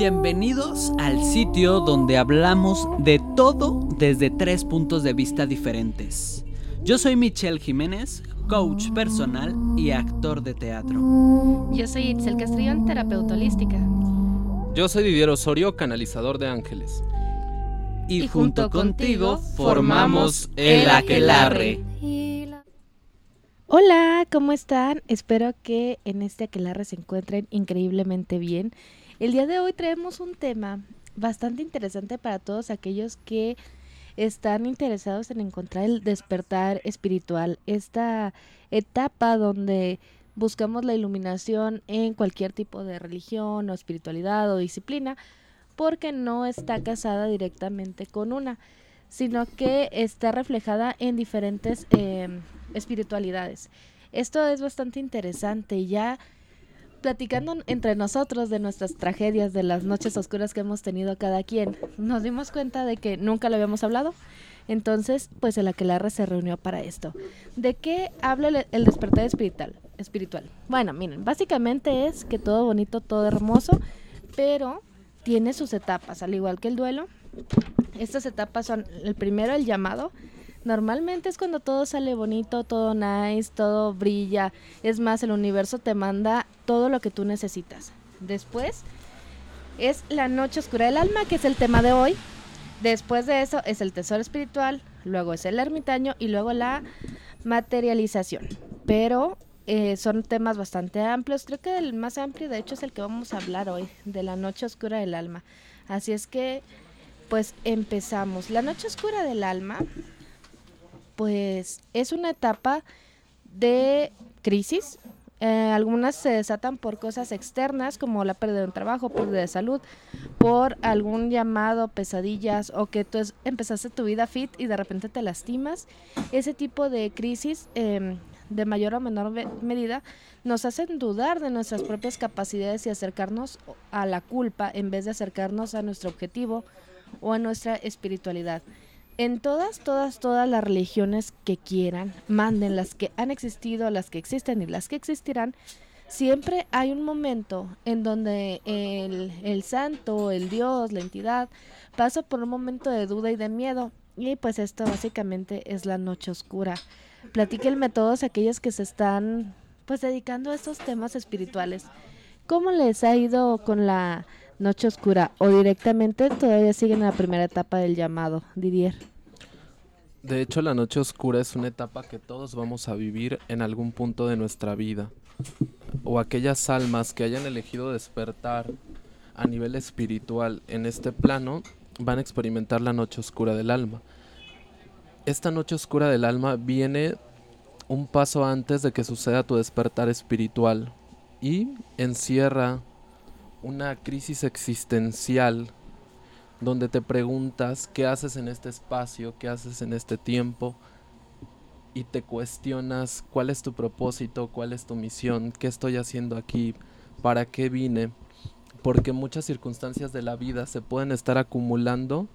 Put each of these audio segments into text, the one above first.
Bienvenidos al sitio donde hablamos de todo desde tres puntos de vista diferentes. Yo soy Michelle Jiménez, coach personal y actor de teatro. Yo soy Itzel Castrillón, terapeuta holística. Yo soy Didier Osorio, canalizador de ángeles. Y, junto, contigo formamos el Aquelarre. Hola, ¿cómo están? Espero que en este Aquelarre se encuentren increíblemente bien. El día de hoy traemos un tema bastante interesante para todos aquellos que están interesados en encontrar el despertar espiritual, esta etapa donde buscamos la iluminación en cualquier tipo de religión o espiritualidad o disciplina, porque no está casada directamente con una, sino que está reflejada en diferentes em, espiritualidades. Esto es bastante interesante. Ya platicando entre nosotros de nuestras tragedias, de las noches oscuras que hemos tenido cada quien, nos dimos cuenta de que nunca lo habíamos hablado. Entonces, pues el aquelarre se reunió para esto. ¿De qué habla el despertar espiritual? espiritual? Bueno, miren, básicamente es que todo bonito, todo hermoso, pero tiene sus etapas, al igual que el duelo. Estas etapas son, el primero, el llamado. Normalmente es cuando todo sale bonito, todo nice, todo brilla. Es más, el universo te manda todo lo que tú necesitas. Después es la noche oscura del alma, que es el tema de hoy. Después de eso es el tesoro espiritual, luego es el ermitaño y luego la materialización. Pero eh, son temas bastante amplios. Creo que el más amplio, de hecho, es el que vamos a hablar hoy, de la noche oscura del alma. Así es que, pues empezamos. La noche oscura del alma, pues es una etapa de crisis. Eh, algunas se desatan por cosas externas como la pérdida de un trabajo, pérdida de salud, por algún llamado, pesadillas o que tú empezaste tu vida fit y de repente te lastimas. Ese tipo de crisis eh, de mayor o menor medida, nos hacen dudar de nuestras propias capacidades y acercarnos a la culpa en vez de acercarnos a nuestro objetivo o a nuestra espiritualidad. En todas, todas, todas las religiones que quieran, manden las que han existido, las que existen y las que existirán, siempre hay un momento en donde el, el santo, el Dios, la entidad, pasa por un momento de duda y de miedo. Y pues esto básicamente es la noche oscura platíquenme todos aquellos que se están pues dedicando a estos temas espirituales. ¿Cómo les ha ido con la noche oscura o directamente todavía siguen en la primera etapa del llamado, Didier? De hecho, la noche oscura es una etapa que todos vamos a vivir en algún punto de nuestra vida. O aquellas almas que hayan elegido despertar a nivel espiritual en este plano van a experimentar la noche oscura del alma esta noche oscura del alma viene un paso antes de que suceda tu despertar espiritual y encierra una crisis existencial donde te preguntas qué haces en este espacio, qué haces en este tiempo y te cuestionas cuál es tu propósito, cuál es tu misión, qué estoy haciendo aquí, para qué vine, porque muchas circunstancias de la vida se pueden estar acumulando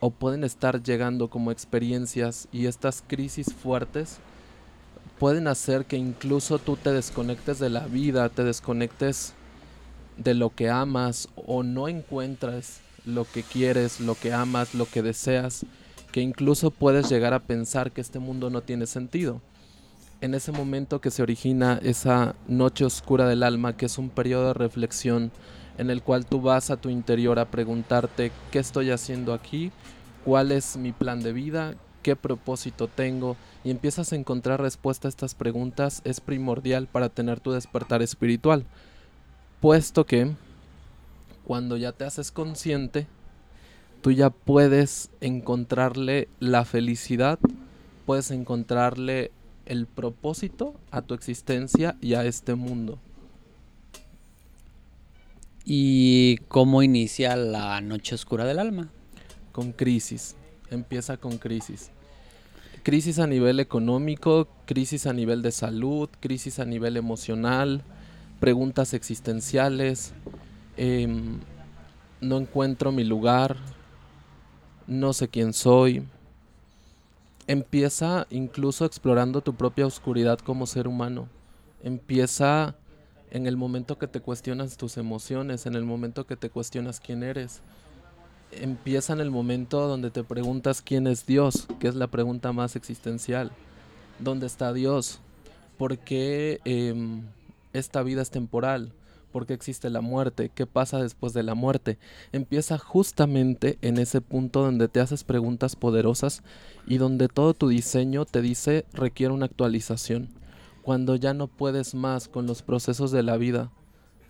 o pueden estar llegando como experiencias y estas crisis fuertes pueden hacer que incluso tú te desconectes de la vida, te desconectes de lo que amas o no encuentres lo que quieres, lo que amas, lo que deseas, que incluso puedes llegar a pensar que este mundo no tiene sentido. En ese momento que se origina esa noche oscura del alma, que es un periodo de reflexión en el cual tú vas a tu interior a preguntarte qué estoy haciendo aquí, cuál es mi plan de vida, qué propósito tengo y empiezas a encontrar respuesta a estas preguntas. Es primordial para tener tu despertar espiritual, puesto que cuando ya te haces consciente, tú ya puedes encontrarle la felicidad, puedes encontrarle el propósito a tu existencia y a este mundo. ¿Y cómo inicia la noche oscura del alma? Con crisis, empieza con crisis. Crisis a nivel económico, crisis a nivel de salud, crisis a nivel emocional, preguntas existenciales, em, no encuentro mi lugar, no sé quién soy. Empieza incluso explorando tu propia oscuridad como ser humano. Empieza en el momento que te cuestionas tus emociones, en el momento que te cuestionas quién eres. Empieza en el momento donde te preguntas quién es Dios, que es la pregunta más existencial. ¿Dónde está Dios? ¿Por qué em, esta vida es temporal? ¿Por qué existe la muerte? ¿Qué pasa después de la muerte? Empieza justamente en ese punto donde te haces preguntas poderosas y donde todo tu diseño te dice requiere una actualización. Cuando ya no puedes más con los procesos de la vida,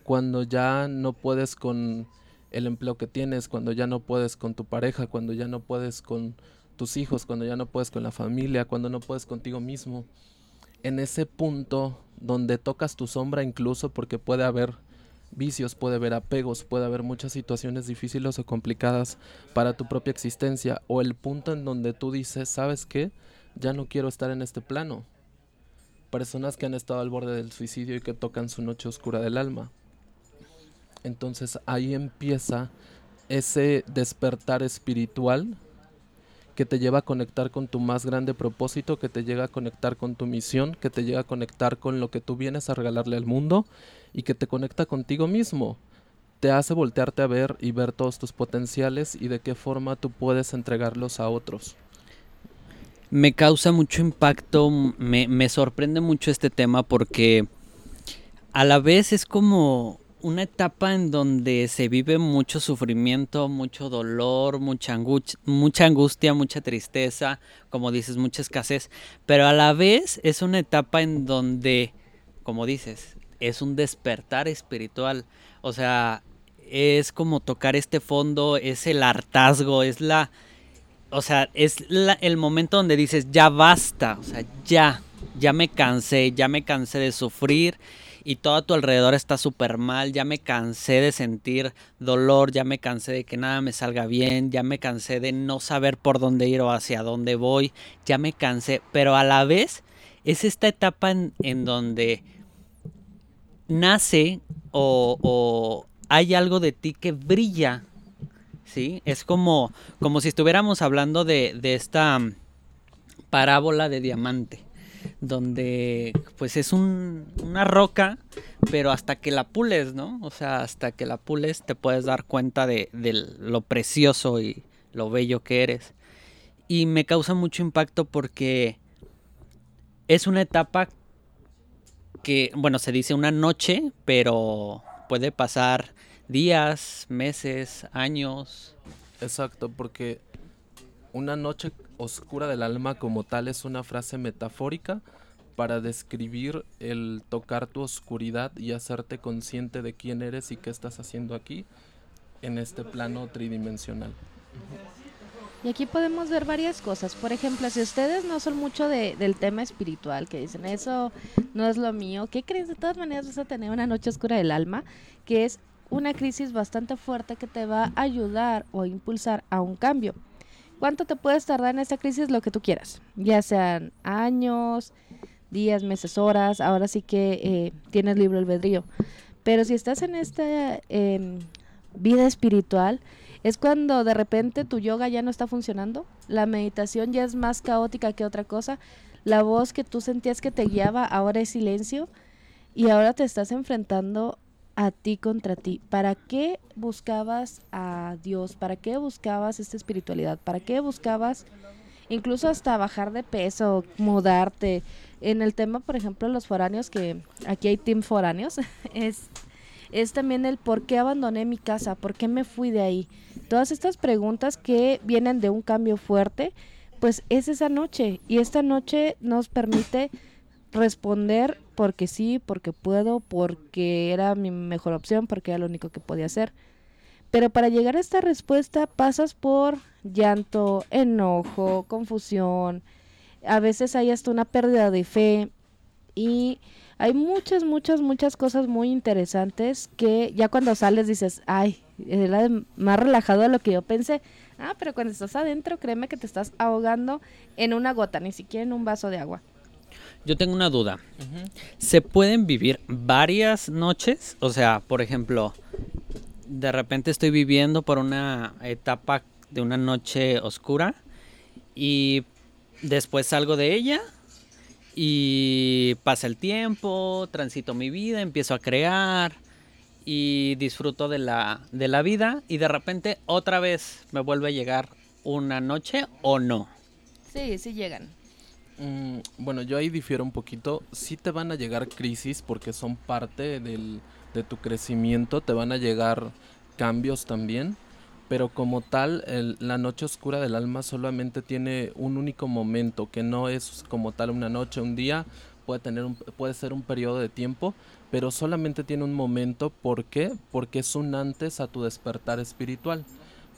cuando ya no puedes con el empleo que tienes, cuando ya no puedes con tu pareja, cuando ya no puedes con tus hijos, cuando ya no puedes con la familia, cuando no puedes contigo mismo. En ese punto donde tocas tu sombra incluso porque puede haber vicios, puede haber apegos, puede haber muchas situaciones difíciles o complicadas para tu propia existencia o el punto en donde tú dices, ¿sabes qué? Ya no quiero estar en este plano. Personas que han estado al borde del suicidio y que tocan su noche oscura del alma. Entonces ahí empieza ese despertar espiritual que te lleva a conectar con tu más grande propósito, que te llega a conectar con tu misión, que te llega a conectar con lo que tú vienes a regalarle al mundo y que te conecta contigo mismo. Te hace voltearte a ver y ver todos tus potenciales y de qué forma tú puedes entregarlos a otros. Me causa mucho impacto, me, me sorprende mucho este tema porque a la vez es como una etapa en donde se vive mucho sufrimiento, mucho dolor, mucha, mucha angustia, mucha tristeza, como dices, mucha escasez, pero a la vez es una etapa en donde, como dices, es un despertar espiritual. O sea, es como tocar este fondo, es el hartazgo, es la... O sea, es el momento donde dices, ya basta, o sea, ya, ya me cansé, ya me cansé de sufrir y todo a tu alrededor está súper mal, ya me cansé de sentir dolor, ya me cansé de que nada me salga bien, ya me cansé de no saber por dónde ir o hacia dónde voy, ya me cansé, pero a la vez es esta etapa en, en donde nace o, hay algo de ti que brilla, ¿sí? Es como, como si estuviéramos hablando de, esta mm, parábola de diamante, donde pues es una roca, pero hasta que la pules, ¿no? O sea, hasta que la pules te puedes dar cuenta de, de lo precioso y lo bello que eres. Y me causa mucho impacto porque es una etapa que, bueno, se dice una noche, pero puede pasar días, meses, años. Exacto, porque una noche oscura del alma como tal es una frase metafórica para describir el tocar tu oscuridad y hacerte consciente de quién eres y qué estás haciendo aquí en este plano tridimensional. Y aquí podemos ver varias cosas. Por ejemplo, si ustedes no son mucho de, del tema espiritual, que dicen eso no es lo mío, ¿qué crees? De todas maneras vas a tener una noche oscura del alma, que es una crisis bastante fuerte que te va a ayudar o impulsar a un cambio. ¿Cuánto te puedes tardar en esta crisis? Lo que tú quieras, ya sean años, días, meses, horas, ahora sí que eh, tienes libre albedrío. Pero si estás en esta em, vida espiritual, es cuando de repente tu yoga ya no está funcionando, la meditación ya es más caótica que otra cosa, la voz que tú sentías que te guiaba ahora es silencio. Y ahora te estás enfrentando a ti contra ti. ¿Para qué buscabas a Dios? ¿Para qué buscabas esta espiritualidad? ¿Para qué buscabas incluso hasta bajar de peso, mudarte? En el tema, por ejemplo, los foráneos, que aquí hay team foráneos, es es también el por qué abandoné mi casa, por qué me fui de ahí. Todas estas preguntas que vienen de un cambio fuerte, pues es esa noche y esta noche nos permite responder porque sí, porque puedo, porque era mi mejor opción, porque era lo único que podía hacer. Pero para llegar a esta respuesta pasas por llanto, enojo, confusión, a veces hay hasta una pérdida de fe y hay muchas, muchas, muchas cosas muy interesantes que ya cuando sales dices, ay, era más relajado de lo que yo pensé. Ah, pero cuando estás adentro, créeme que te estás ahogando en una gota, ni siquiera en un vaso de agua. Yo tengo una duda. ¿Se pueden vivir varias noches? O sea, por ejemplo, de repente estoy viviendo por una etapa de una noche oscura y después salgo de ella Y pasa el tiempo, transito mi vida, empiezo a crear y disfruto de la, de la vida y de repente otra vez me vuelve a llegar una noche o no. Sí, sí llegan. Mm, bueno, yo ahí difiero un poquito. Sí te van a llegar crisis porque son parte del, de tu crecimiento, te van a llegar cambios también, pero como tal, el- la noche oscura del alma solamente tiene un único momento, que no es como tal una noche, un día, puede, tener un- puede ser un periodo de tiempo, pero solamente tiene un momento. ¿Por qué? Porque es un antes a tu despertar espiritual.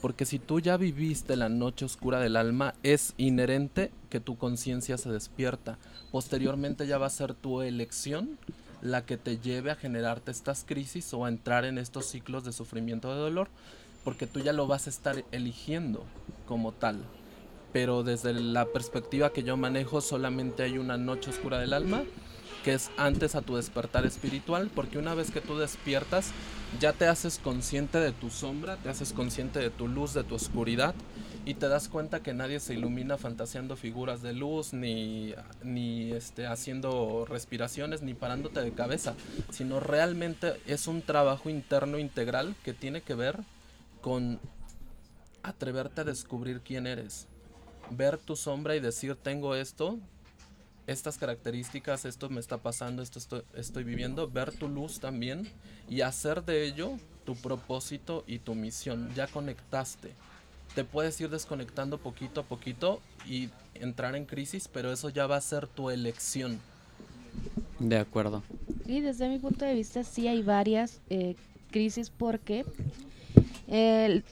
Porque si tú ya viviste la noche oscura del alma, es inherente que tu conciencia se despierta. Posteriormente ya va a ser tu elección la que te lleve a generarte estas crisis o a entrar en estos ciclos de sufrimiento de dolor, porque tú ya lo vas a estar eligiendo como tal. Pero desde la perspectiva que yo manejo, solamente hay una noche oscura del alma, que es antes a tu despertar espiritual, porque una vez que tú despiertas, ya te haces consciente de tu sombra, te haces consciente de tu luz, de tu oscuridad, y te das cuenta que nadie se ilumina fantaseando figuras de luz, ni, ni este, haciendo respiraciones, ni parándote de cabeza, sino realmente es un trabajo interno integral que tiene que ver con atreverte a descubrir quién eres, ver tu sombra y decir tengo esto, estas características, esto me está pasando, esto estoy, estoy viviendo, ver tu luz también y hacer de ello tu propósito y tu misión. Ya conectaste. Te puedes ir desconectando poquito a poquito y entrar en crisis, pero eso ya va a ser tu elección. De acuerdo. Y desde mi punto de vista sí hay varias eh, crisis porque el,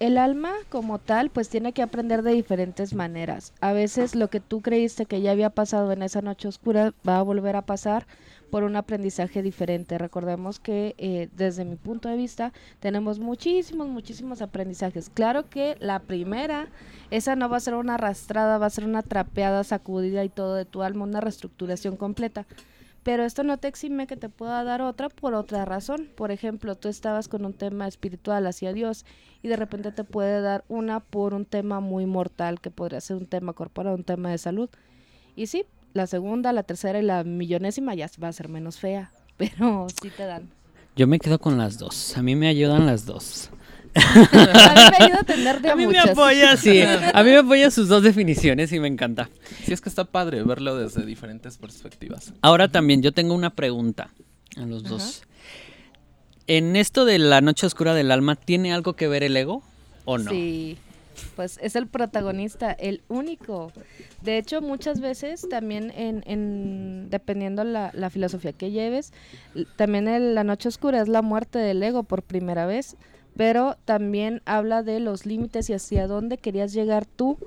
el alma como tal pues tiene que aprender de diferentes maneras. A veces lo que tú creíste que ya había pasado en esa noche oscura va a volver a pasar por un aprendizaje diferente. Recordemos que eh, desde mi punto de vista tenemos muchísimos, muchísimos aprendizajes. Claro que la primera, esa no va a ser una arrastrada, va a ser una trapeada, sacudida y todo de tu alma, una reestructuración completa. Pero esto no te exime que te pueda dar otra por otra razón. Por ejemplo, tú estabas con un tema espiritual hacia Dios y de repente te puede dar una por un tema muy mortal, que podría ser un tema corporal, un tema de salud. Y sí, la segunda, la tercera y la millonésima ya va a ser menos fea, pero sí te dan. Yo me quedo con las dos. A mí me ayudan las dos. A mí me ayuda a tener de A mí me apoya, sí. A mí me apoya sus dos definiciones y me encanta. Sí, es que está padre verlo desde diferentes perspectivas. Ahora también yo tengo una pregunta a los dos. En esto de la noche oscura del alma, ¿tiene algo que ver el ego o no? Sí, pues es el protagonista, el único. De hecho, muchas veces también en, en dependiendo la, la filosofía que lleves, también el- la noche oscura es la muerte del ego por primera vez, pero también habla de los límites y hacia dónde querías llegar tú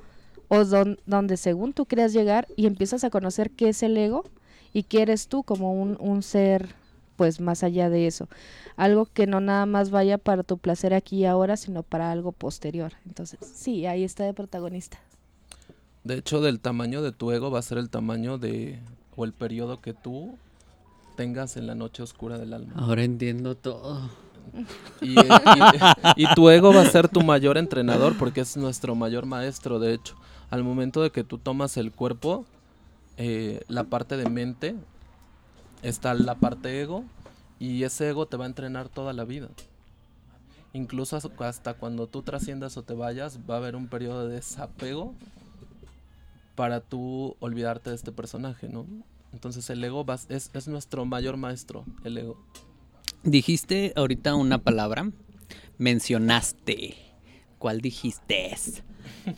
o don- donde según tú querías llegar y empiezas a conocer qué es el ego y qué eres tú como un, un ser pues más allá de eso algo que no nada más vaya para tu placer aquí y ahora, sino para algo posterior. Entonces, sí, ahí está de protagonista. De hecho, del tamaño de tu ego va a ser el tamaño de o el periodo que tú tengas en la noche oscura del alma. Ahora entiendo todo. Y, tu ego va a ser tu mayor entrenador porque es nuestro mayor maestro, de hecho. Al momento de que tú tomas el cuerpo, eh, la parte de mente, está la parte ego y ese ego te va a entrenar toda la vida. Incluso as- hasta cuando tú trasciendas o te vayas, va a haber un periodo de desapego para tú olvidarte de este personaje, ¿no? Entonces el ego es, es nuestro mayor maestro, el ego. Dijiste ahorita una palabra. Mencionaste. ¿Cuál dijiste?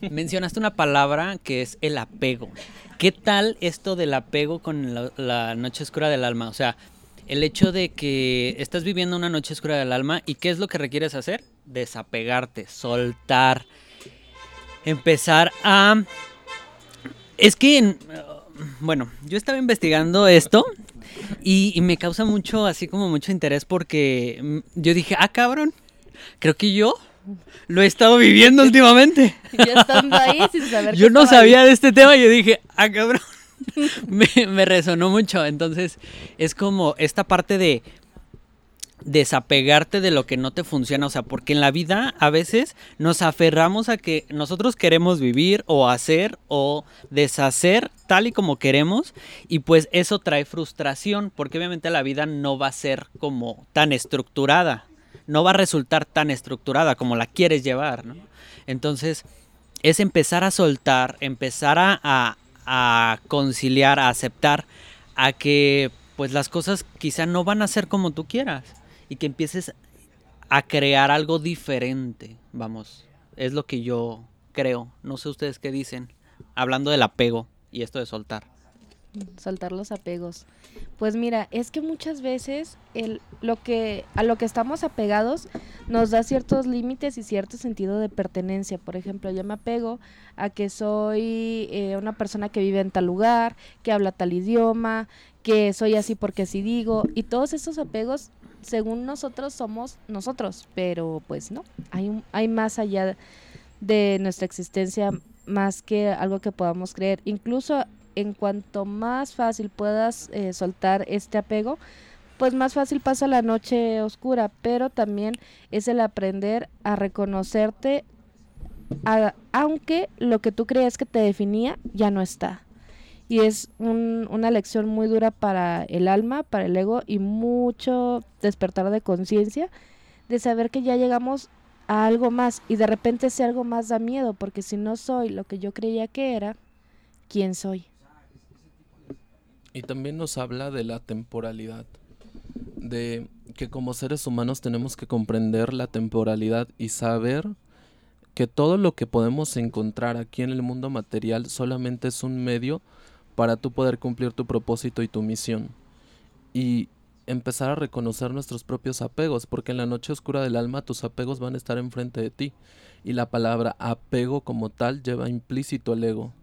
Mencionaste una palabra que es el apego. ¿Qué tal esto del apego con la, la noche oscura del alma? O sea, el hecho de que estás viviendo una noche oscura del alma y ¿qué es lo que requieres hacer? Desapegarte, soltar, empezar a... Es que, en- bueno, yo estaba investigando esto y, y me causa mucho, así como mucho interés porque mm, yo dije, ah, cabrón, creo que yo lo he estado viviendo últimamente. Ya estando ahí sin saber Yo no ahí. sabía de este tema y yo dije, ah, cabrón. me, me resonó mucho. Entonces, es como esta parte de desapegarte de lo que no te funciona, o sea, porque en la vida a veces nos aferramos a que nosotros queremos vivir o hacer o deshacer tal y como queremos y pues eso trae frustración, porque obviamente la vida no va a ser como tan estructurada, no va a resultar tan estructurada como la quieres llevar, ¿no? Entonces, es empezar a soltar, empezar a, a conciliar, a aceptar, a que pues las cosas quizá no van a ser como tú quieras y que empieces a crear algo diferente, vamos, es lo que yo creo, no sé ustedes qué dicen, hablando del apego y esto de soltar. Soltar los apegos. Pues mira, es que muchas veces el, lo que, a lo que estamos apegados nos da ciertos límites y cierto sentido de pertenencia. Por ejemplo, yo me apego a que soy eh, una persona que vive en tal lugar, que habla tal idioma, que soy así porque así digo. Y todos estos apegos, según nosotros, somos nosotros. Pero pues no, hay, hay más allá de nuestra existencia más que algo que podamos creer. Incluso en cuanto más fácil puedas eh, soltar este apego, pues más fácil pasa la noche oscura, pero también es el aprender a reconocerte, aunque lo que tú creías que te definía ya no está. Y es una lección muy dura para el alma, para el ego y mucho despertar de conciencia de saber que ya llegamos a algo más y de repente ese algo más da miedo porque si no soy lo que yo creía que era, ¿quién soy? Y también nos habla de la temporalidad, de que como seres humanos tenemos que comprender la temporalidad y saber que todo lo que podemos encontrar aquí en el mundo material solamente es un medio para tú poder cumplir tu propósito y tu misión. Y empezar a reconocer nuestros propios apegos, porque en la noche oscura del alma tus apegos van a estar enfrente de ti. Y la palabra apego como tal lleva implícito el ego.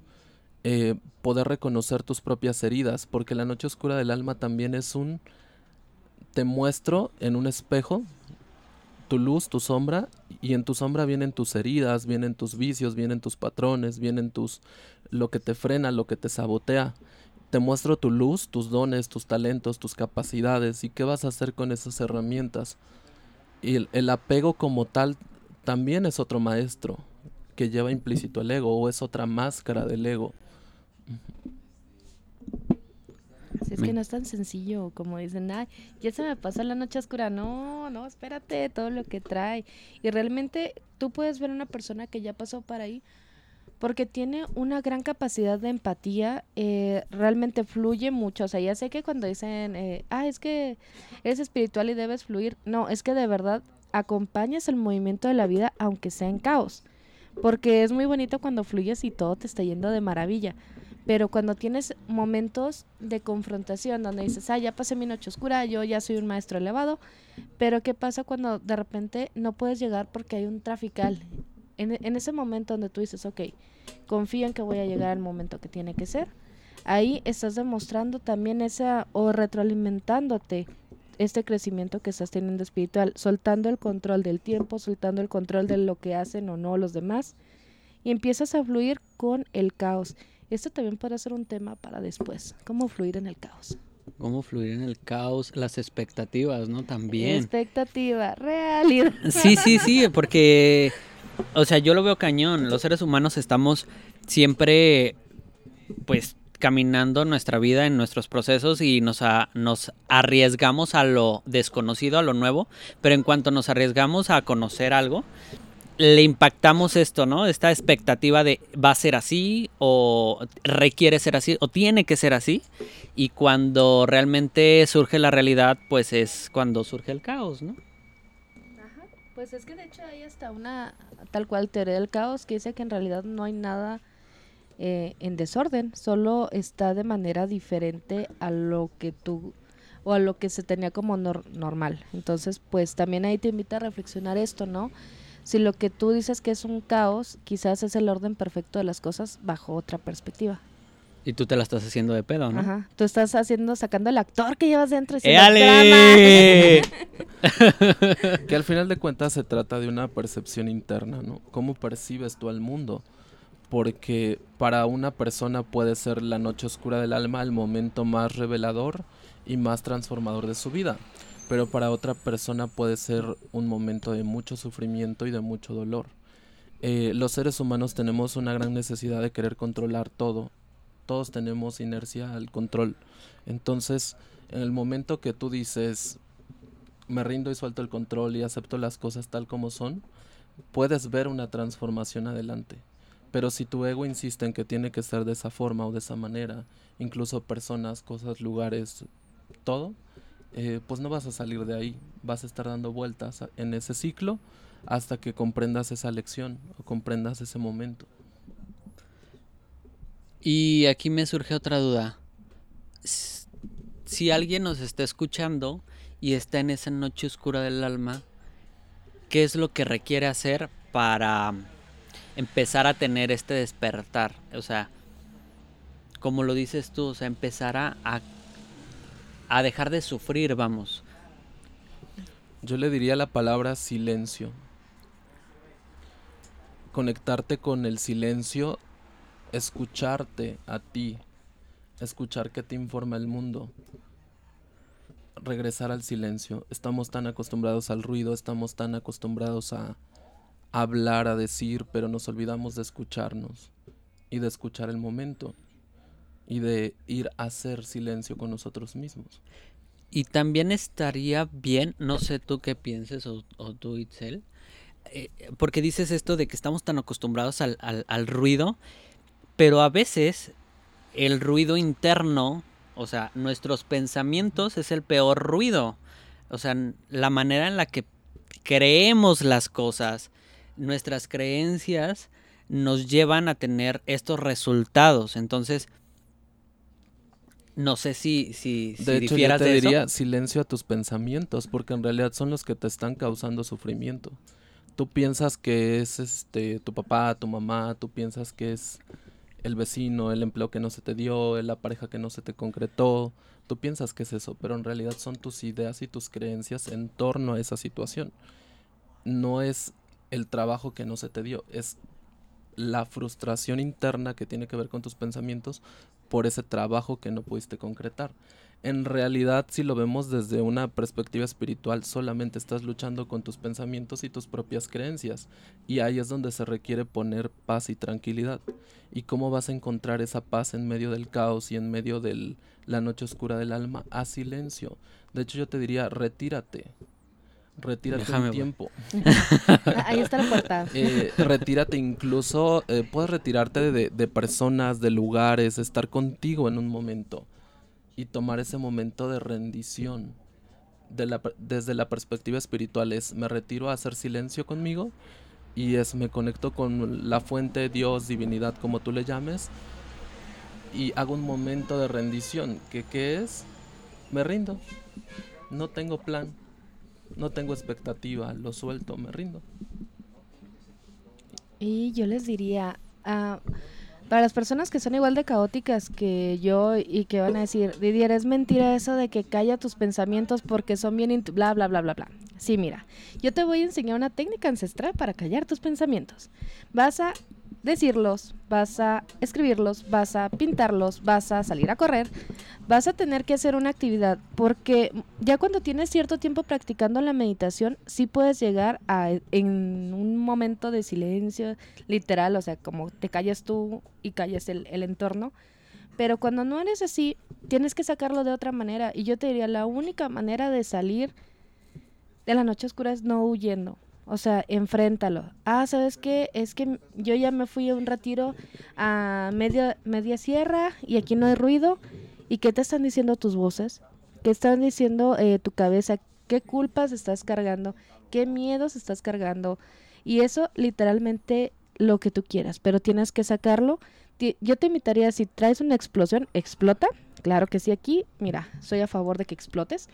Eh, poder reconocer tus propias heridas, porque la noche oscura del alma también es un... Te muestro en un espejo tu luz, tu sombra, y en tu sombra vienen tus heridas, vienen tus vicios, vienen tus patrones, vienen tus... lo que te frena, lo que te sabotea. Te muestro tu luz, tus dones, tus talentos, tus capacidades, y qué vas a hacer con esas herramientas. Y el, el apego como tal también es otro maestro que lleva implícito el ego, o es otra máscara del ego. Es que no es tan sencillo como dicen, ay, ya se me pasó la noche oscura. No, no, espérate, todo lo que trae. Y realmente tú puedes ver una persona que ya pasó para ahí porque tiene una gran capacidad de empatía, eh, realmente fluye mucho. O sea, ya sé que cuando dicen, eh, ah, es que eres espiritual y debes fluir. No, es que de verdad acompañas el movimiento de la vida aunque sea en caos. Porque es muy bonito cuando fluyes y todo te está yendo de maravilla pero cuando tienes momentos de confrontación donde dices, ah, ya pasé mi noche oscura, yo ya soy un maestro elevado, pero ¿qué pasa cuando de repente no puedes llegar porque hay un trafical? En, en ese momento donde tú dices, ok, confío en que voy a llegar al momento que tiene que ser, ahí estás demostrando también esa o retroalimentándote este crecimiento que estás teniendo espiritual, soltando el control del tiempo, soltando el control de lo que hacen o no los demás y empiezas a fluir con el caos. Esto también puede ser un tema para después. ¿Cómo fluir en el caos? Cómo fluir en el caos, las expectativas, ¿no? También. Expectativa, realidad. Sí, sí, sí, porque, o sea, yo lo veo cañón. Los seres humanos estamos siempre, pues, caminando nuestra vida en nuestros procesos y nos, nos arriesgamos a lo desconocido, a lo nuevo, pero en cuanto nos arriesgamos a conocer algo, le impactamos esto, ¿no? Esta expectativa de va a ser así o requiere ser así o tiene que ser así. Y cuando realmente surge la realidad, pues es cuando surge el caos, ¿no? Ajá. Pues es que de hecho hay hasta una tal cual teoría del caos que dice que en realidad no hay nada eh, en desorden, solo está de manera diferente a lo que tú o a lo que se tenía como normal. Entonces, pues también ahí te invita a reflexionar esto, ¿no? Si lo que tú dices que es un caos, quizás es el orden perfecto de las cosas bajo otra perspectiva. Y tú te la estás haciendo de pedo, ¿no? Ajá. Tú estás haciendo, sacando el actor que llevas dentro y ¡Éale! que al final de cuentas se trata de una percepción interna, ¿no? ¿Cómo percibes tú al mundo? Porque para una persona puede ser la noche oscura del alma el momento más revelador y más transformador de su vida pero para otra persona puede ser un momento de mucho sufrimiento y de mucho dolor. Eh, los seres humanos tenemos una gran necesidad de querer controlar todo. Todos tenemos inercia al control. Entonces, en el momento que tú dices, me rindo y suelto el control y acepto las cosas tal como son, puedes ver una transformación adelante. Pero si tu ego insiste en que tiene que ser de esa forma o de esa manera, incluso personas, cosas, lugares, todo, eh, pues no vas a salir de ahí. Vas a estar dando vueltas en ese ciclo hasta que comprendas esa lección o comprendas ese momento. Y aquí me surge otra duda. Si alguien nos está escuchando y está en esa noche oscura del alma, ¿qué es lo que requiere hacer para empezar a tener este despertar? O sea, como lo dices tú, o sea, empezar a, a dejar de sufrir, vamos. Yo le diría la palabra silencio conectarte con el silencio, escucharte a ti, escuchar qué te informa el mundo, regresar al silencio. Estamos tan acostumbrados al ruido, estamos tan acostumbrados a hablar, a decir, pero nos olvidamos de escucharnos y de escuchar el momento y de ir a hacer silencio con nosotros mismos. Y también estaría bien, no sé tú qué pienses o, o tú, Itzel, eh, porque dices esto de que estamos tan acostumbrados al, al, ruido, pero a veces el ruido interno, o sea, nuestros pensamientos es el peor ruido. O sea, la manera en la que creemos las cosas, nuestras creencias nos llevan a tener estos resultados. Entonces, no sé si, si, de hecho, yo te diría silencio a tus pensamientos, porque en realidad son los que te están causando sufrimiento. Tú piensas que es este tu papá, tu mamá, tú piensas que es el vecino, el empleo que no se te dio, la pareja que no se te concretó, tú piensas que es eso, pero en realidad son tus ideas y tus creencias en torno a esa situación. No es el trabajo que no se te dio, es la frustración interna que tiene que ver con tus pensamientos por ese trabajo que no pudiste concretar en realidad si lo vemos desde una perspectiva espiritual, solamente estás luchando con tus pensamientos y tus propias creencias. Y ahí es donde se requiere poner paz y tranquilidad. ¿Y cómo vas a encontrar esa paz en medio del caos y en medio de la noche oscura del alma? A silencio. De hecho yo te diría, retírate. Retírate un tiempo. Ahí está la puerta. Eh, retírate incluso, eh, puedes retirarte de, de personas, de lugares, estar contigo en un momento y tomar ese momento de rendición. De la, desde la perspectiva espiritual es me retiro a hacer silencio conmigo y es me conecto con la fuente, Dios, divinidad, como tú le llames, y hago un momento de rendición. que qué es? Me rindo. No tengo plan, no tengo expectativa, lo suelto, me rindo. Y yo les diría, uh, para las personas que son igual de caóticas que yo y que van a decir, Didier, es mentira eso de que calla tus pensamientos porque son bien, bla, bla, bla, bla, bla. Sí, mira, yo te voy a enseñar una técnica ancestral para callar tus pensamientos. Vas a decirlos, vas a escribirlos, vas a pintarlos, vas a salir a correr, vas a tener que hacer una actividad, porque ya cuando tienes cierto tiempo practicando la meditación, sí puedes llegar a en un momento de silencio literal, o sea, como te callas tú y callas el, el entorno, pero cuando no eres así, tienes que sacarlo de otra manera, y yo te diría, la única manera de salir de la noche oscura es no huyendo, o sea, enfréntalo. Ah, ¿sabes qué? Es que yo ya me fui a un retiro a media, media sierra y aquí no hay ruido. ¿Y qué te están diciendo tus voces? ¿Qué están diciendo eh, tu cabeza? ¿Qué culpas estás cargando? ¿Qué miedos estás cargando? Y eso literalmente lo que tú quieras, pero tienes que sacarlo. Yo te invitaría, si traes una explosión, explota. Claro que sí, aquí, mira, soy a favor de que explotes.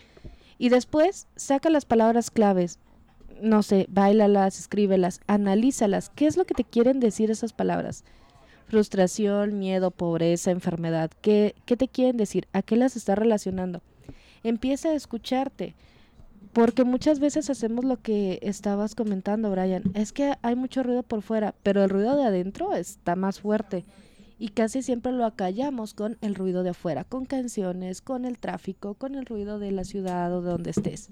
Y después saca las palabras claves no sé, bailalas, escríbelas, analízalas. ¿Qué es lo que te quieren decir esas palabras? Frustración, miedo, pobreza, enfermedad. ¿Qué, qué te quieren decir? ¿A qué las está relacionando? Empieza a escucharte. Porque muchas veces hacemos lo que estabas comentando, Brian. Es que hay mucho ruido por fuera, pero el ruido de adentro está más fuerte. y casi siempre lo acallamos con el ruido de afuera, con canciones, con el tráfico, con el ruido de la ciudad o de donde estés.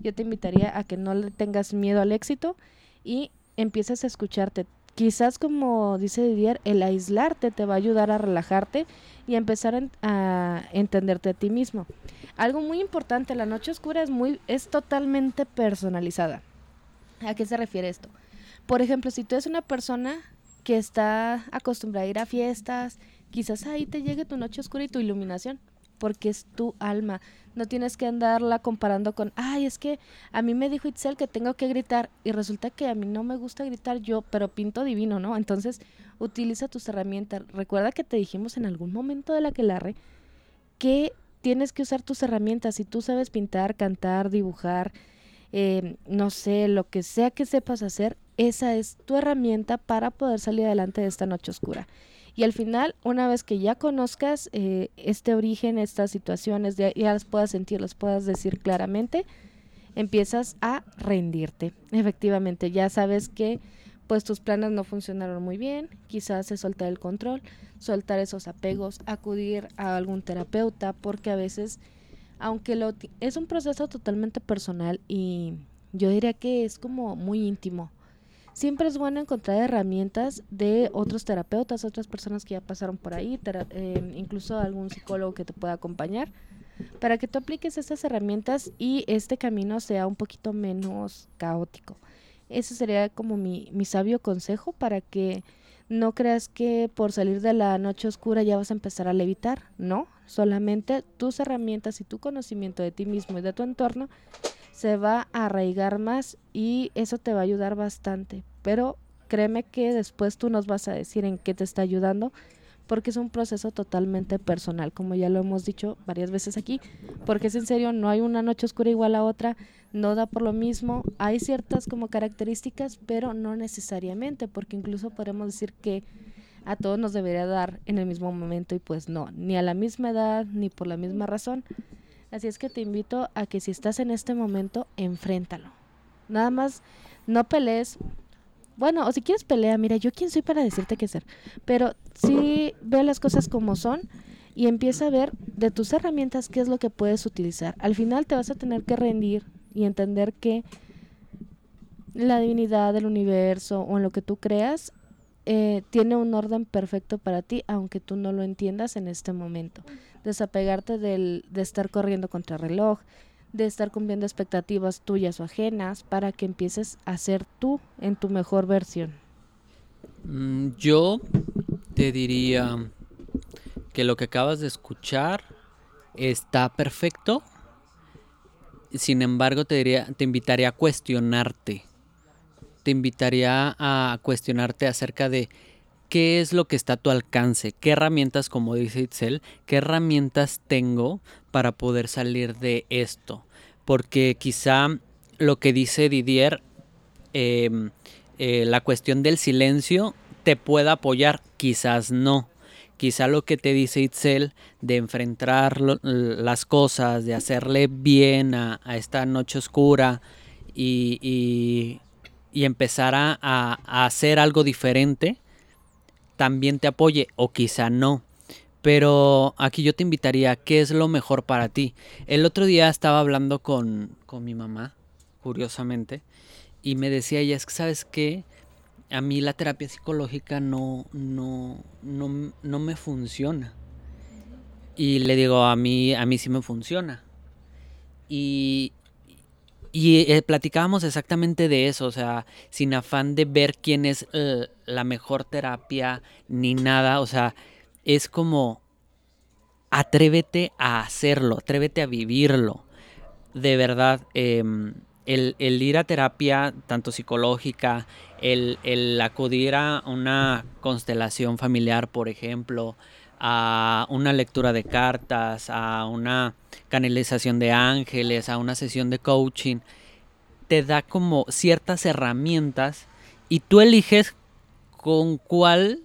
Yo te invitaría a que no le tengas miedo al éxito y empieces a escucharte. Quizás como dice Didier, el aislarte te va a ayudar a relajarte y a empezar a, entenderte a ti mismo. Algo muy importante, la noche oscura es muy es totalmente personalizada. ¿A qué se refiere esto? Por ejemplo, si tú eres una persona que está acostumbrada a ir a fiestas, quizás ahí te llegue tu noche oscura y tu iluminación, porque es tu alma. No tienes que andarla comparando con, ay, es que a mí me dijo Itzel que tengo que gritar y resulta que a mí no me gusta gritar yo, pero pinto divino, ¿no? Entonces, utiliza tus herramientas. Recuerda que te dijimos en algún momento de la que la re que tienes que usar tus herramientas. Si tú sabes pintar, cantar, dibujar, eh, no sé, lo que sea que sepas hacer, esa es tu herramienta para poder salir adelante de esta noche oscura. Y al final, una vez que ya conozcas eh, este origen, estas situaciones, ya, ya las puedas sentir, las puedas decir claramente, empiezas a rendirte. Efectivamente, ya sabes que pues tus planes no funcionaron muy bien, quizás es soltar el control, soltar esos apegos, acudir a algún terapeuta, porque a veces, aunque lo es un proceso totalmente personal y yo diría que es como muy íntimo, siempre es bueno encontrar herramientas de otros terapeutas, otras personas que ya pasaron por ahí, eh, incluso algún psicólogo que te pueda acompañar, para que tú apliques estas herramientas y este camino sea un poquito menos caótico. Ese sería como mi, mi sabio consejo para que no creas que por salir de la noche oscura ya vas a empezar a levitar, no, solamente tus herramientas y tu conocimiento de ti mismo y de tu entorno se va a arraigar más y eso te va a ayudar bastante. Pero créeme que después tú nos vas a decir en qué te está ayudando porque es un proceso totalmente personal, como ya lo hemos dicho varias veces aquí, porque es en serio, no hay una noche oscura igual a otra, no da por lo mismo, hay ciertas como características, pero no necesariamente, porque incluso podemos decir que a todos nos debería dar en el mismo momento y pues no, ni a la misma edad, ni por la misma razón. Así es que te invito a que si estás en este momento, enfréntalo. Nada más, no pelees. Bueno, o si quieres pelea, mira, yo quién soy para decirte qué hacer. Pero sí ve las cosas como son y empieza a ver de tus herramientas qué es lo que puedes utilizar. Al final te vas a tener que rendir y entender que la divinidad del universo o en lo que tú creas eh, tiene un orden perfecto para ti, aunque tú no lo entiendas en este momento desapegarte del, de estar corriendo contra el reloj, de estar cumpliendo expectativas tuyas o ajenas para que empieces a ser tú en tu mejor versión. Mm, yo te diría que lo que acabas de escuchar está perfecto. Sin embargo, te diría, te invitaría a cuestionarte. Te invitaría a cuestionarte acerca de qué es lo que está a tu alcance, qué herramientas, como dice Itzel, qué herramientas tengo para poder salir de esto. Porque quizá lo que dice Didier, em, eh, la cuestión del silencio, te pueda apoyar, quizás no. Quizá lo que te dice Itzel de enfrentar las cosas, de hacerle bien a, esta noche oscura y, empezar a hacer algo diferente, también te apoye o quizá no. Pero aquí yo te invitaría, ¿qué es lo mejor para ti? El otro día estaba hablando con, con mi mamá, curiosamente, y me decía ella, es que sabes qué, a mí la terapia psicológica no, no, no, no me funciona. Y le digo, a mí, a mí sí me funciona. Y, y eh, platicábamos exactamente de eso, o sea, sin afán de ver quién es eh, la mejor terapia ni nada, o sea, es como atrévete a hacerlo, atrévete a vivirlo. De verdad, em, el, ir a terapia, tanto psicológica, el, el acudir a una constelación familiar, por ejemplo, a una lectura de cartas, a una canalización de ángeles, a una sesión de coaching, te da como ciertas herramientas y tú eliges con cuál,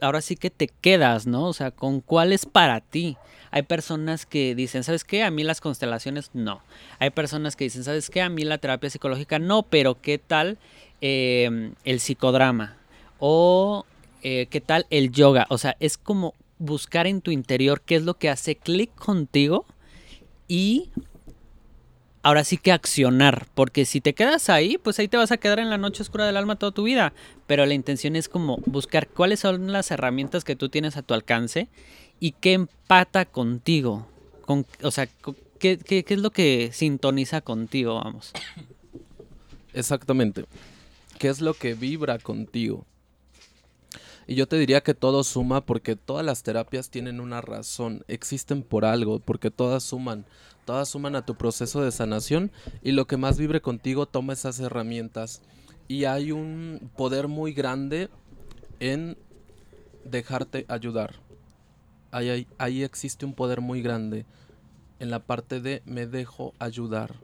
ahora sí que te quedas, ¿no? O sea, con cuál es para ti. Hay personas que dicen, ¿sabes qué? A mí las constelaciones no. Hay personas que dicen, ¿sabes qué? A mí la terapia psicológica no, pero ¿qué tal em, el psicodrama? O eh, ¿qué tal el yoga? O sea, es como buscar en tu interior qué es lo que hace clic contigo y ahora sí que accionar, porque si te quedas ahí, pues ahí te vas a quedar en la noche oscura del alma toda tu vida, pero la intención es como buscar cuáles son las herramientas que tú tienes a tu alcance y qué empata contigo, con, o sea, qué, qué es lo que sintoniza contigo, vamos. Exactamente. ¿Qué es lo que vibra contigo? Y yo te diría que todo suma porque todas las terapias tienen una razón, existen por algo, porque todas suman, todas suman a tu proceso de sanación y lo que más vibre contigo toma esas herramientas. Y hay un poder muy grande en dejarte ayudar. Ahí, ahí, existe un poder muy grande en la parte de me dejo ayudar.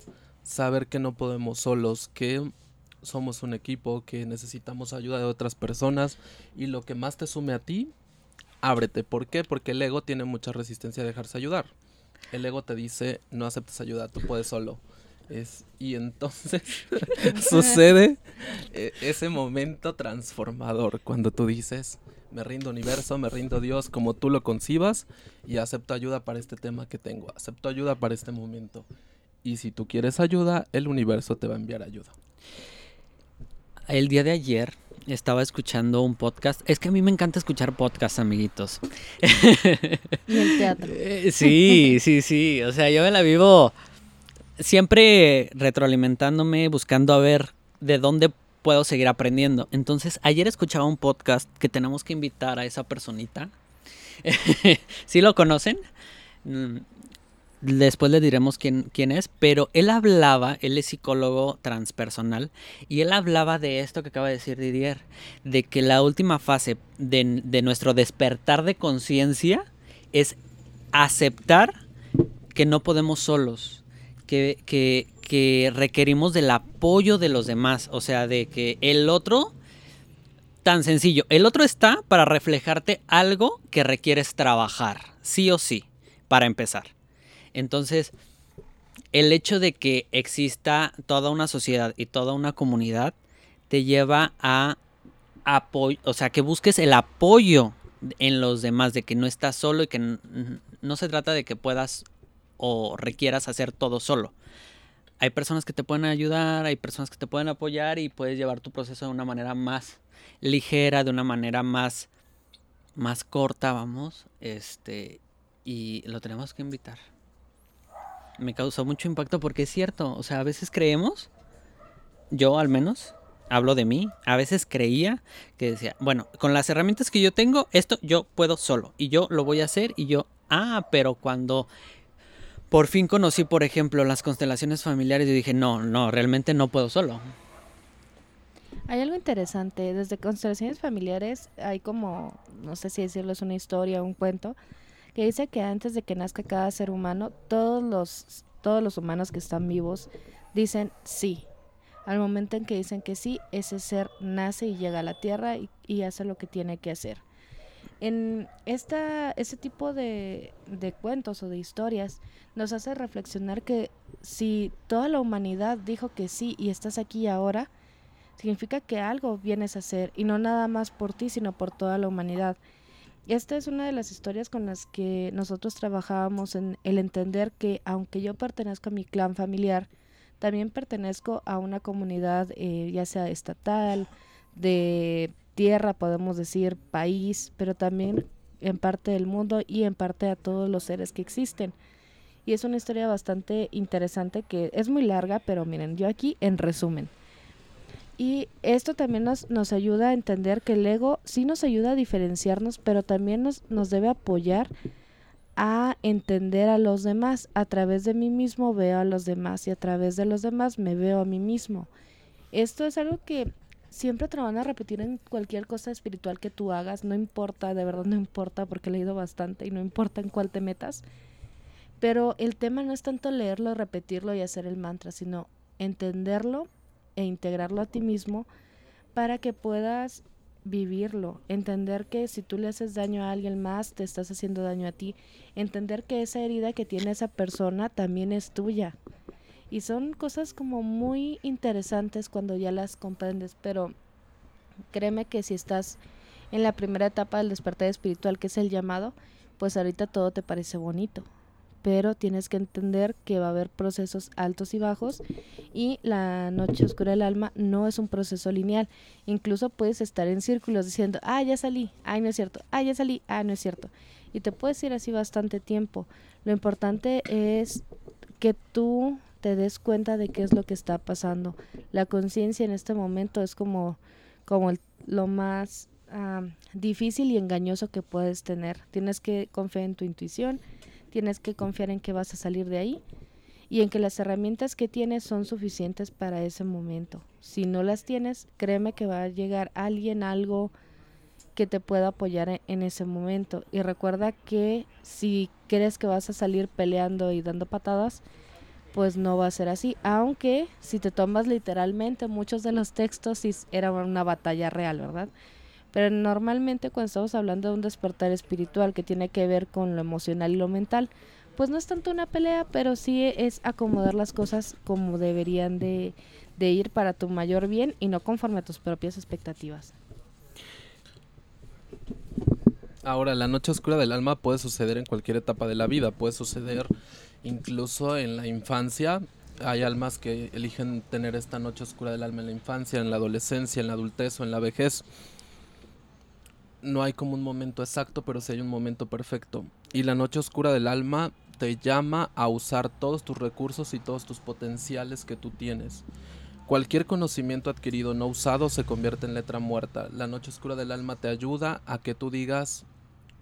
Saber que no podemos solos, que somos un equipo, que necesitamos ayuda de otras personas y lo que más te sume a ti, ábrete. ¿Por qué? Porque el ego tiene mucha resistencia a dejarse ayudar. El ego te dice, no aceptes ayuda, tú puedes solo. Es, y entonces sucede eh, ese momento transformador cuando tú dices, me rindo universo, me rindo Dios, como tú lo concibas y acepto ayuda para este tema que tengo, acepto ayuda para este momento. Y si tú quieres ayuda, el universo te va a enviar ayuda. El día de ayer estaba escuchando un podcast. Es que a mí me encanta escuchar podcasts, amiguitos. Y el teatro. Eh, sí, sí, sí. O sea, yo me la vivo siempre retroalimentándome, buscando a ver de dónde puedo seguir aprendiendo. Entonces, ayer escuchaba un podcast que tenemos que invitar a esa personita. ¿Sí lo conocen? Después le diremos quién, quién, es, pero él hablaba, él es psicólogo transpersonal, y él hablaba de esto que acaba de decir Didier, de que la última fase de, de nuestro despertar de conciencia es aceptar que no podemos solos, que, que, que requerimos del apoyo de los demás, o sea, de que el otro, tan sencillo, el otro está para reflejarte algo que requieres trabajar, sí o sí, para empezar. Entonces, el hecho de que exista toda una sociedad y toda una comunidad te lleva a apoyo, o sea, que busques el apoyo en los demás, de que no estás solo y que no se trata de que puedas o requieras hacer todo solo. Hay personas que te pueden ayudar, hay personas que te pueden apoyar y puedes llevar tu proceso de una manera más ligera, de una manera más más corta, vamos, este y lo tenemos que invitar me causó mucho impacto porque es cierto, o sea, a veces creemos, yo al menos, hablo de mí, a veces creía que decía, bueno, con las herramientas que yo tengo, esto yo puedo solo y yo lo voy a hacer y yo, ah, pero cuando por fin conocí, por ejemplo, las constelaciones familiares, yo dije, no, no, realmente no puedo solo. Hay algo interesante, desde constelaciones familiares hay como, no sé si decirlo es una historia un cuento, que dice que antes de que nazca cada ser humano, todos los, todos los humanos que están vivos dicen sí. Al momento en que dicen que sí, ese ser nace y llega a la tierra y, hace lo que tiene que hacer. En esta, este tipo de, de cuentos o de historias nos hace reflexionar que si toda la humanidad dijo que sí y estás aquí ahora, significa que algo vienes a hacer y no nada más por ti, sino por toda la humanidad. Esta es una de las historias con las que nosotros trabajábamos en el entender que aunque yo pertenezco a mi clan familiar, también pertenezco a una comunidad eh, ya sea estatal, de tierra, podemos decir, país, pero también en parte del mundo y en parte a todos los seres que existen. Y es una historia bastante interesante que es muy larga, pero miren, yo aquí en resumen. Y esto también nos, nos ayuda a entender que el ego sí nos ayuda a diferenciarnos, pero también nos, nos debe apoyar a entender a los demás. A través de mí mismo veo a los demás y a través de los demás me veo a mí mismo. Esto es algo que siempre te lo van a repetir en cualquier cosa espiritual que tú hagas, no importa, de verdad no importa porque he leído bastante y no importa en cuál te metas. Pero el tema no es tanto leerlo, repetirlo y hacer el mantra, sino entenderlo e integrarlo a ti mismo para que puedas vivirlo, entender que si tú le haces daño a alguien más, te estás haciendo daño a ti, entender que esa herida que tiene esa persona también es tuya. Y son cosas como muy interesantes cuando ya las comprendes, pero créeme que si estás en la primera etapa del despertar espiritual, que es el llamado, pues ahorita todo te parece bonito. Pero tienes que entender que va a haber procesos altos y bajos y la noche oscura del alma no es un proceso lineal. Incluso puedes estar en círculos diciendo, ah, ya salí, ay, no es cierto, ah, ya salí, ah, no es cierto. Y te puedes ir así bastante tiempo. Lo importante es que tú te des cuenta de qué es lo que está pasando. La conciencia en este momento es como, como lo más difícil y engañoso que puedes tener. Tienes que confiar en tu intuición, tienes que confiar en que vas a salir de ahí y en que las herramientas que tienes son suficientes para ese momento. Si no las tienes, créeme que va a llegar alguien, algo que te pueda apoyar en ese momento. Y recuerda que si crees que vas a salir peleando y dando patadas, pues no va a ser así. Aunque si te tomas literalmente, muchos de los textos sí era una batalla real, ¿verdad? Pero normalmente cuando estamos hablando de un despertar espiritual que tiene que ver con lo emocional y lo mental, pues no es tanto una pelea, pero sí es acomodar las cosas como deberían de, ir para tu mayor bien y no conforme a tus propias expectativas. Ahora, la noche oscura del alma puede suceder en cualquier etapa de la vida, puede suceder incluso en la infancia. Hay almas que eligen tener esta noche oscura del alma en la infancia, en la adolescencia, en la adultez o en la vejez no hay como un momento exacto, pero sí hay un momento perfecto. Y la noche oscura del alma te llama a usar todos tus recursos y todos tus potenciales que tú tienes. Cualquier conocimiento adquirido no usado se convierte en letra muerta. La noche oscura del alma te ayuda a que tú digas,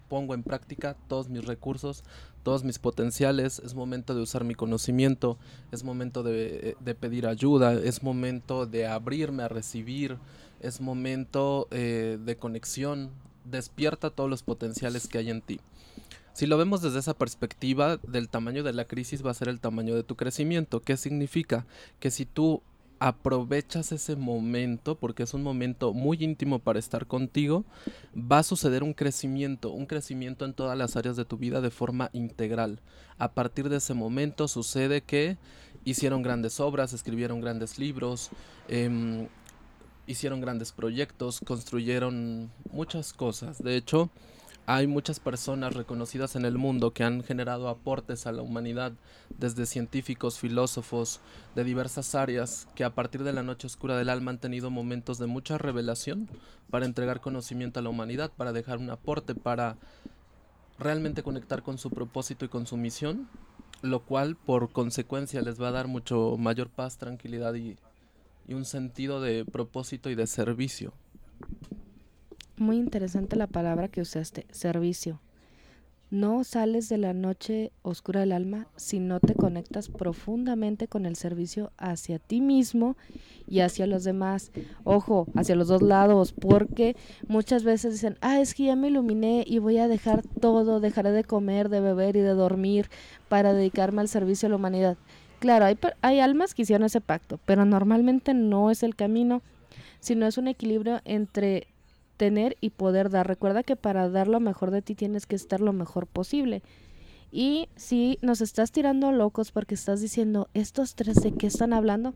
pongo en práctica todos mis recursos, todos mis potenciales, es momento de usar mi conocimiento, es momento de, pedir ayuda, es momento de abrirme a recibir, es momento eh, de conexión, despierta todos los potenciales que hay en ti. Si lo vemos desde esa perspectiva, del tamaño de la crisis va a ser el tamaño de tu crecimiento. ¿Qué significa? Que si tú aprovechas ese momento, porque es un momento muy íntimo para estar contigo, va a suceder un crecimiento, un crecimiento en todas las áreas de tu vida de forma integral. A partir de ese momento sucede que hicieron grandes obras, escribieron grandes libros, em, hicieron grandes proyectos, construyeron muchas cosas. De hecho, hay muchas personas reconocidas en el mundo que han generado aportes a la humanidad, desde científicos, filósofos, de diversas áreas, que a partir de la noche oscura del alma han tenido momentos de mucha revelación para entregar conocimiento a la humanidad, para dejar un aporte, para realmente conectar con su propósito y con su misión, lo cual por consecuencia les va a dar mucho mayor paz, tranquilidad y y un sentido de propósito y de servicio. Muy interesante la palabra que usaste, servicio. No sales de la noche oscura del alma si no te conectas profundamente con el servicio hacia ti mismo y hacia los demás. Ojo, hacia los dos lados, porque muchas veces dicen, ah, es que ya me iluminé y voy a dejar todo, dejaré de comer, de beber y de dormir para dedicarme al servicio a la humanidad. Claro, hay, hay almas que hicieron ese pacto, pero normalmente no es el camino, sino es un equilibrio entre tener y poder dar. Recuerda que para dar lo mejor de ti tienes que estar lo mejor posible. Y si nos estás tirando locos porque estás diciendo, estos tres de qué están hablando,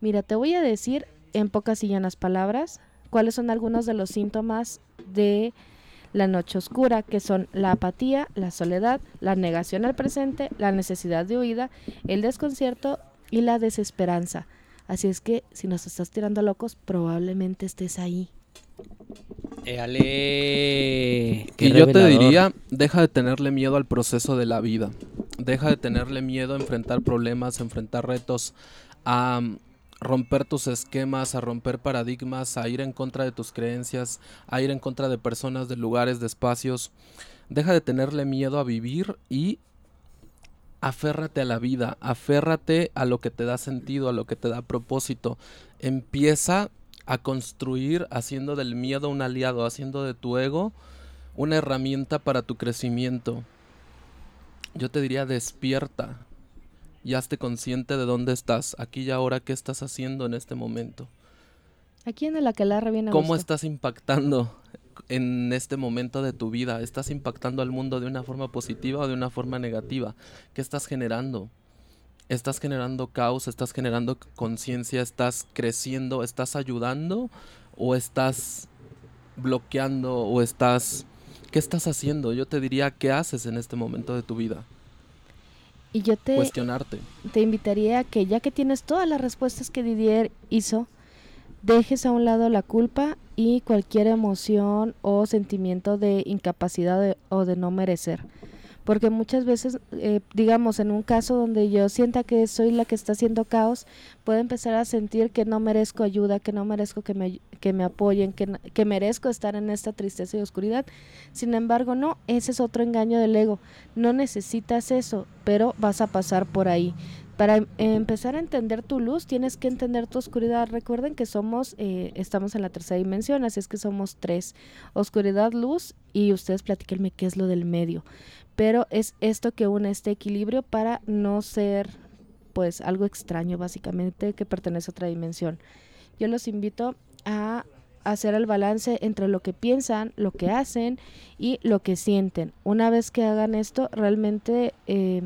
mira, te voy a decir en pocas y llanas palabras cuáles son algunos de los síntomas de la noche oscura, que son la apatía, la soledad, la negación al presente, la necesidad de huida, el desconcierto y la desesperanza. Así es que si nos estás tirando locos, probablemente estés ahí. y yo te diría, deja de tenerle miedo al proceso de la vida. Deja de tenerle miedo a enfrentar problemas, a enfrentar retos, a romper tus esquemas, a romper paradigmas, a ir en contra de tus creencias, a ir en contra de personas, de lugares, de espacios. Deja de tenerle miedo a vivir y aférrate a la vida, aférrate a lo que te da sentido, a lo que te da propósito. Empieza a construir haciendo del miedo un aliado, haciendo de tu ego una herramienta para tu crecimiento. Yo te diría despierta, y hazte consciente de dónde estás, aquí y ahora, qué estás haciendo en este momento. Aquí en el aquelarre viene ¿Cómo estás impactando en este momento de tu vida? ¿Estás impactando al mundo de una forma positiva o de una forma negativa? ¿Qué estás generando? ¿Estás generando caos? ¿Estás generando conciencia? ¿Estás creciendo? ¿Estás ayudando? ¿O estás bloqueando o estás... ¿Qué estás haciendo? Yo te diría, ¿qué haces en este momento de tu vida? Y yo te, Cuestionarte. te invitaría a que ya que tienes todas las respuestas que Didier hizo, dejes a un lado la culpa y cualquier emoción o sentimiento de incapacidad de- o de no merecer. Porque muchas veces, eh, digamos, en un caso donde yo sienta que soy la que está haciendo caos, puedo empezar a sentir que no merezco ayuda, que no merezco que me, que me apoyen, que, que merezco estar en esta tristeza y oscuridad. Sin embargo, no, ese es otro engaño del ego. No necesitas eso, pero vas a pasar por ahí. Para em- empezar a entender tu luz, tienes que entender tu oscuridad. Recuerden que somos, eh, estamos en la tercera dimensión, así es que somos tres. Oscuridad, luz, y ustedes platíquenme qué es lo del medio. Pero es esto que une este equilibrio para no ser, pues, algo extraño, básicamente, que pertenece a otra dimensión. Yo los invito a hacer el balance entre lo que piensan, lo que hacen y lo que sienten. Una vez que hagan esto, realmente... eh,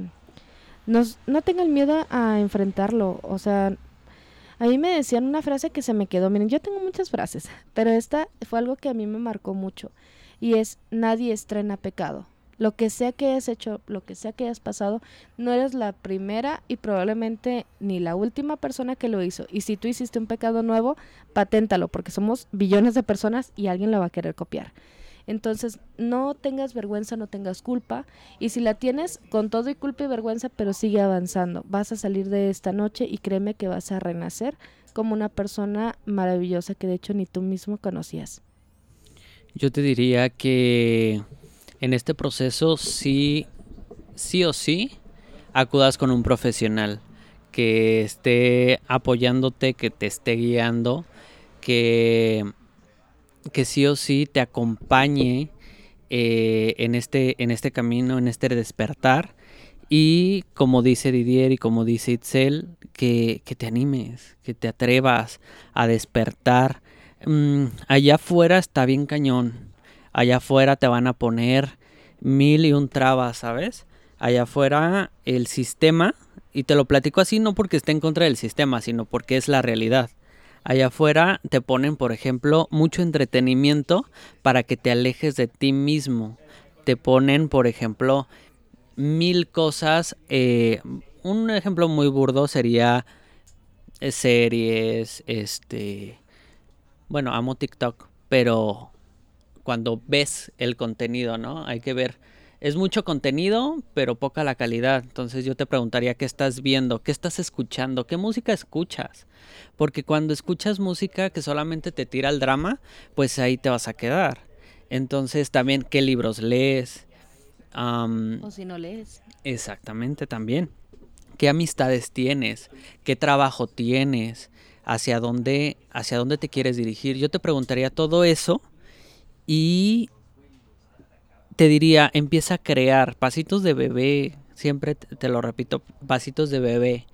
no tengan miedo a enfrentarlo. O sea, a mí me decían una frase que se me quedó. Miren, yo tengo muchas frases, pero esta fue algo que a mí me marcó mucho. Y es, nadie estrena pecado. Lo que sea que hayas hecho, lo que sea que hayas pasado, no eres la primera y probablemente ni la última persona que lo hizo. Y si tú hiciste un pecado nuevo, paténtalo, porque somos billones de personas y alguien lo va a querer copiar. Entonces, no tengas vergüenza, no tengas culpa. Y si la tienes, con todo y culpa y vergüenza, pero sigue avanzando. Vas a salir de esta noche y créeme que vas a renacer como una persona maravillosa que de hecho ni tú mismo conocías. Yo te diría que en este proceso sí, sí o sí, acudas con un profesional que esté apoyándote, que te esté guiando, que, que sí o sí te acompañe eh, en, este, en este camino, en este despertar. Y como dice Didier y como dice Itzel, que, que te animes, que te atrevas a despertar. Mm, allá afuera está bien cañón. Allá afuera te van a poner mil y un trabas, ¿sabes? Allá afuera el sistema, y te lo platico así no porque esté en contra del sistema, sino porque es la realidad. Allá afuera te ponen, por ejemplo, mucho entretenimiento para que te alejes de ti mismo. Te ponen, por ejemplo, mil cosas. eh, un ejemplo muy burdo sería eh, series, este... Bueno, amo TikTok, pero cuando ves el contenido, ¿no? Hay que ver. Es mucho contenido, pero poca la calidad. Entonces yo te preguntaría qué estás viendo, qué estás escuchando, qué música escuchas. Porque cuando escuchas música que solamente te tira al drama, pues ahí te vas a quedar. Entonces también qué libros lees. Am, O si no lees. Exactamente también. ¿Qué amistades tienes? ¿Qué trabajo tienes? ¿Hacia dónde, hacia dónde te quieres dirigir? Yo te preguntaría todo eso y te diría, empieza a crear pasitos de bebé. Siempre te, lo repito, pasitos de bebé.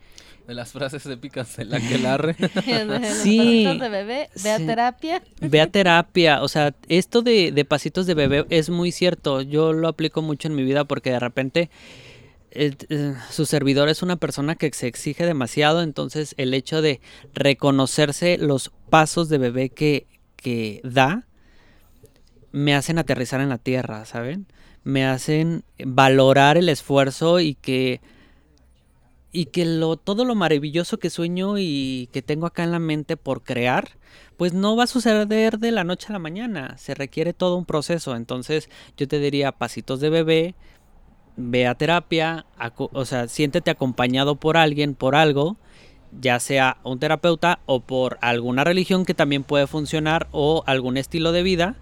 De las frases épicas de la que larre. Sí, pasitos de bebé, ve a sí. terapia. Ve a terapia, o sea, esto de, de pasitos de bebé es muy cierto. Yo lo aplico mucho en mi vida porque de repente eh, eh, su servidor es una persona que se exige demasiado, entonces el hecho de reconocerse los pasos de bebé que, que da me hacen aterrizar en la tierra, ¿saben? Me hacen valorar el esfuerzo y que y que lo todo lo maravilloso que sueño y que tengo acá en la mente por crear, pues no va a suceder de la noche a la mañana, se requiere todo un proceso, entonces yo te diría pasitos de bebé, ve a terapia, o sea, siéntete acompañado por alguien, por algo, ya sea un terapeuta o por alguna religión que también puede funcionar o algún estilo de vida,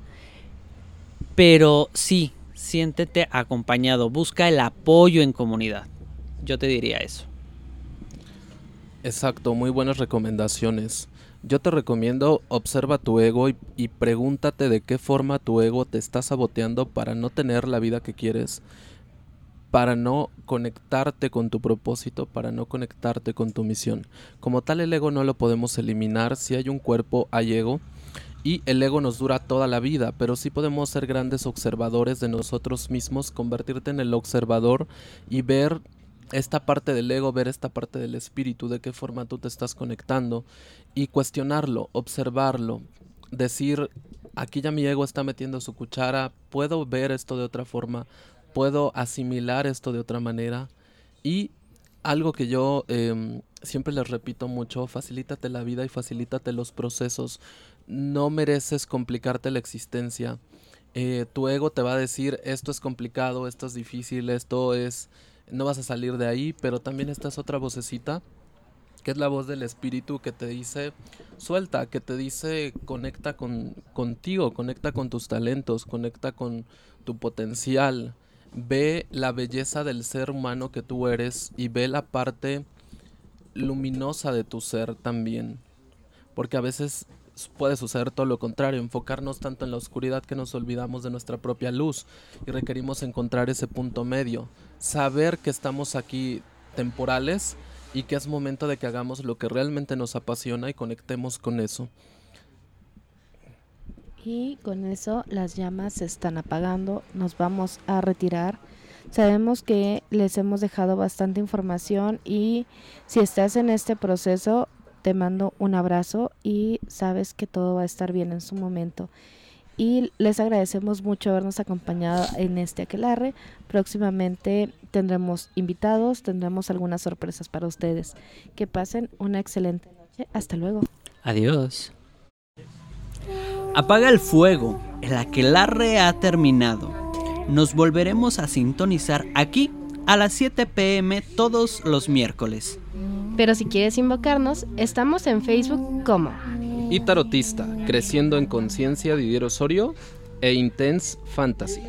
pero sí, siéntete acompañado, busca el apoyo en comunidad. Yo te diría eso. Exacto, muy buenas recomendaciones. Yo te recomiendo observa tu ego y, pregúntate de qué forma tu ego te está saboteando para no tener la vida que quieres, para no conectarte con tu propósito, para no conectarte con tu misión. Como tal el ego no lo podemos eliminar, si hay un cuerpo hay ego y el ego nos dura toda la vida, pero sí podemos ser grandes observadores de nosotros mismos, convertirte en el observador y ver esta parte del ego, ver esta parte del espíritu, de qué forma tú te estás conectando y cuestionarlo, observarlo, decir aquí ya mi ego está metiendo su cuchara, puedo ver esto de otra forma, puedo asimilar esto de otra manera y algo que yo em, siempre les repito mucho, facilítate la vida y facilítate los procesos. No mereces complicarte la existencia. Eh, tu ego te va a decir esto es complicado, esto es difícil, esto es... no vas a salir de ahí, pero también esta es otra vocecita que es la voz del espíritu que te dice suelta, que te dice conecta con, contigo, conecta con tus talentos, conecta con tu potencial, ve la belleza del ser humano que tú eres y ve la parte luminosa de tu ser también. Porque a veces puede suceder todo lo contrario, enfocarnos tanto en la oscuridad que nos olvidamos de nuestra propia luz y requerimos encontrar ese punto medio, saber que estamos aquí temporales y que es momento de que hagamos lo que realmente nos apasiona y conectemos con eso. Y con eso las llamas se están apagando, nos vamos a retirar. Sabemos que les hemos dejado bastante información y si estás en este proceso, te mando un abrazo y sabes que todo va a estar bien en su momento. Y les agradecemos mucho habernos acompañado en este aquelarre. Próximamente tendremos invitados, tendremos algunas sorpresas para ustedes. Que pasen una excelente noche. Hasta luego. Adiós. Apaga el fuego. El aquelarre ha terminado. Nos volveremos a sintonizar aquí a las 7 pm todos los miércoles. Pero si quieres invocarnos, estamos en Facebook como y tarotista, creciendo en conciencia Didier Osorio e Intense Fantasy.